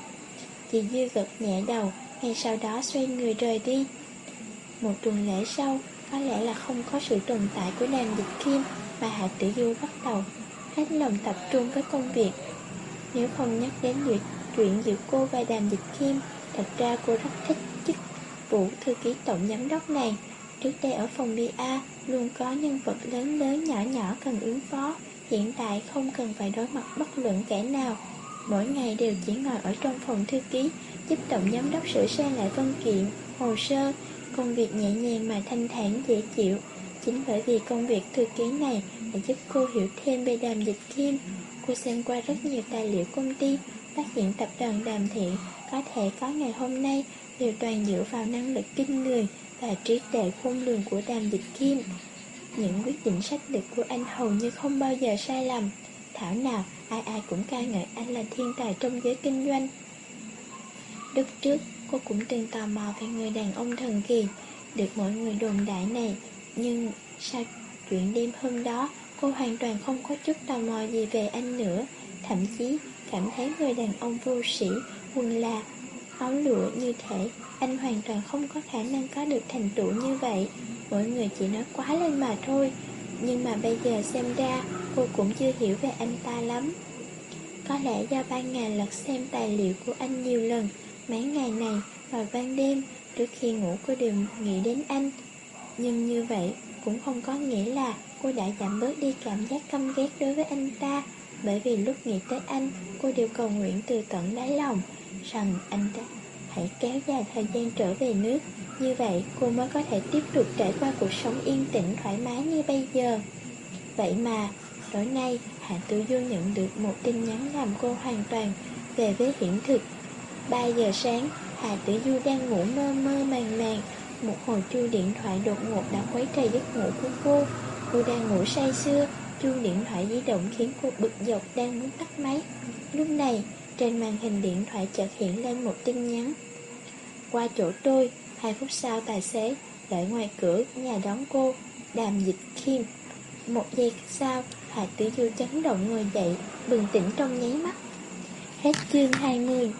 Chị Dư gật nhẹ đầu Ngay sau đó xoay người rời đi. Một tuần lễ sau Có lẽ là không có sự tồn tại của đàm dịch kim Mà Hạ Tử Du bắt đầu Hết lòng tập trung với công việc. Nếu không nhắc đến việc chuyện giữa cô và đàm dịch kim Thật ra cô rất thích chức vụ thư ký tổng giám đốc này. Trước đây ở phòng BA Luôn có nhân vật lớn lớn nhỏ nhỏ cần ứng phó. Hiện tại không cần phải đối mặt bất luận kẻ nào. Mỗi ngày đều chỉ ngồi ở trong phòng thư ký Giúp tổng giám đốc sửa sang lại văn kiện, hồ sơ Công việc nhẹ nhàng mà thanh thản dễ chịu. Chính bởi vì công việc thư ký này đã giúp cô hiểu thêm về đàm dịch kim Cô xem qua rất nhiều tài liệu công ty Phát hiện tập đoàn đàm thiện có thể có ngày hôm nay Đều toàn dựa vào năng lực kinh người và trí tuệ khôn lường của đàm dịch kim những quyết định sách lược của anh hầu như không bao giờ sai lầm. Thảo nào, ai ai cũng ca ngợi anh là thiên tài trong giới kinh doanh. Lúc trước, cô cũng từng tò mò về người đàn ông thần kỳ, Được mọi người đồn đại này. Nhưng sau chuyện đêm hôm đó, Cô hoàn toàn không có chút tò mò gì về anh nữa. Thậm chí, cảm thấy người đàn ông vô sĩ Quần là, áo lụa như thể Anh hoàn toàn không có khả năng có được thành tựu như vậy. Mỗi người chỉ nói quá lên mà thôi. Nhưng mà bây giờ xem ra, Cô cũng chưa hiểu về anh ta lắm. Có lẽ do ban ngày lật xem tài liệu của anh nhiều lần, Mấy ngày này vào ban đêm Trước khi ngủ cô đều nghĩ đến anh. Nhưng như vậy cũng không có nghĩa là cô đã giảm bớt đi cảm giác căm ghét đối với anh ta, Bởi vì lúc nghĩ tới anh, Cô đều cầu nguyện từ tận đáy lòng Rằng anh ta hãy kéo dài thời gian trở về nước. Như vậy, cô mới có thể tiếp tục trải qua cuộc sống yên tĩnh, thoải mái như bây giờ. Vậy mà, tối nay, Hạ Tử Du nhận được một tin nhắn làm cô hoàn toàn về với hiện thực. 3 giờ sáng, Hạ Tử Du đang ngủ mơ mơ màng màng. Một hồi chuông điện thoại đột ngột đã quấy trời giấc ngủ của cô. Cô đang ngủ say sưa, Chuông điện thoại di động khiến cô bực dọc, đang muốn tắt máy. Lúc này trên màn hình điện thoại chợt hiện lên một tin nhắn. Qua chỗ tôi, Hai phút sau tài xế Đợi ngoài cửa nhà đón cô, Đàm dịch khiêm Một giây sau Hạ Tử Du chấn động ngồi dậy, Bừng tỉnh trong nháy mắt. Hết chương 20